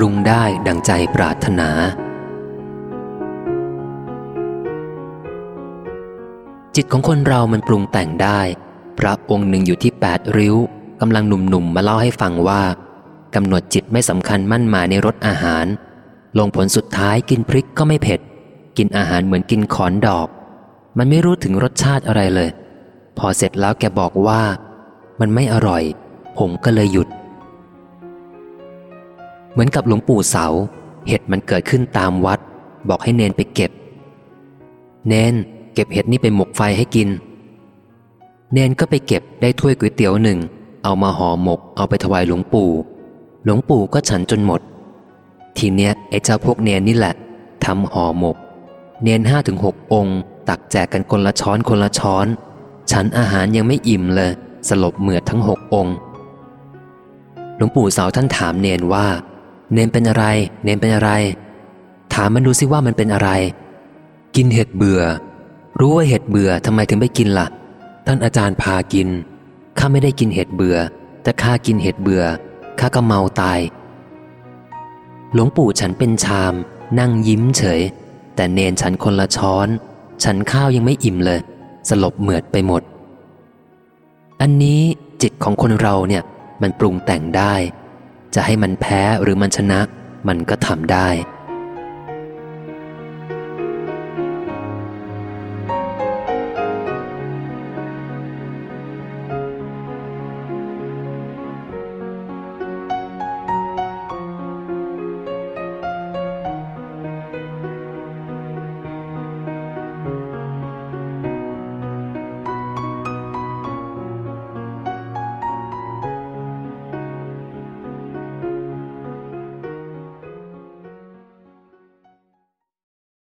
ปรุงได้ดังใจปรารถนา จิตของคนเรามันปรุงแต่งได้ พระองค์หนึ่งอยู่ที่แปดริ้วกำลังหนุ่มๆมาเล่าให้ฟังว่ากำหนดจิตไม่สำคัญมั่นหมายในรสอาหาร ลงผลสุดท้ายกินพริกก็ไม่เผ็ด กินอาหารเหมือนกินขอนดอก มันไม่รู้ถึงรสชาติอะไรเลย พอเสร็จแล้วแกบอกว่า มันไม่อร่อย ผมก็เลยหยุด เหมือนกับหลวงปู่เสา เห็ดมันเกิดขึ้นตามวัด บอกให้เนนไปเก็บ เนนเก็บเห็ดนี่ไปหมกไฟให้กิน เนนก็ไปเก็บได้ถ้วยก๋วยเตี๋ยวหนึ่ง เอามาห่อหมก เอาไปถวายหลวงปู่ หลวงปู่ก็ฉันจนหมด ทีเนี้ยไอ้เจ้าพวกเนนนี่แหละทำห่อหมก เนนห้าถึงหกองค์ ตักแจกกันคนละช้อนคนละช้อน ฉันอาหารยังไม่อิ่มเลย สลบเหมือดทั้งหกองค์ หลวงปู่เสาท่านถามเนนว่า เนนเป็นอะไร เนนเป็นอะไร ถามมันดูสิว่ามันเป็นอะไร กินเห็ดเบื่อ รู้ว่าเห็ดเบื่อทำไมถึงไม่กินละ่ะ ท่านอาจารย์พากินข้าไม่ได้กินเห็ดเบื่อ แต่ข้ากินเห็ดเบื่อข้าก็เมาตาย หลวงปู่ฉันเป็นชาม นั่งยิ้มเฉย แต่เนนฉันคนละช้อน ฉันข้าวยังไม่อิ่มเลย สลบเหมือดไปหมด อันนี้จิตของคนเราเนี่ยมันปรุงแต่งได้ จะให้มันแพ้หรือมันชนะ มันก็ทำได้